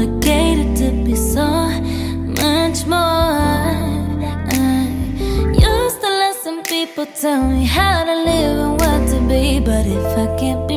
complicated to be so much more. I used to listen people tell me how to live and what to be, but if I can't.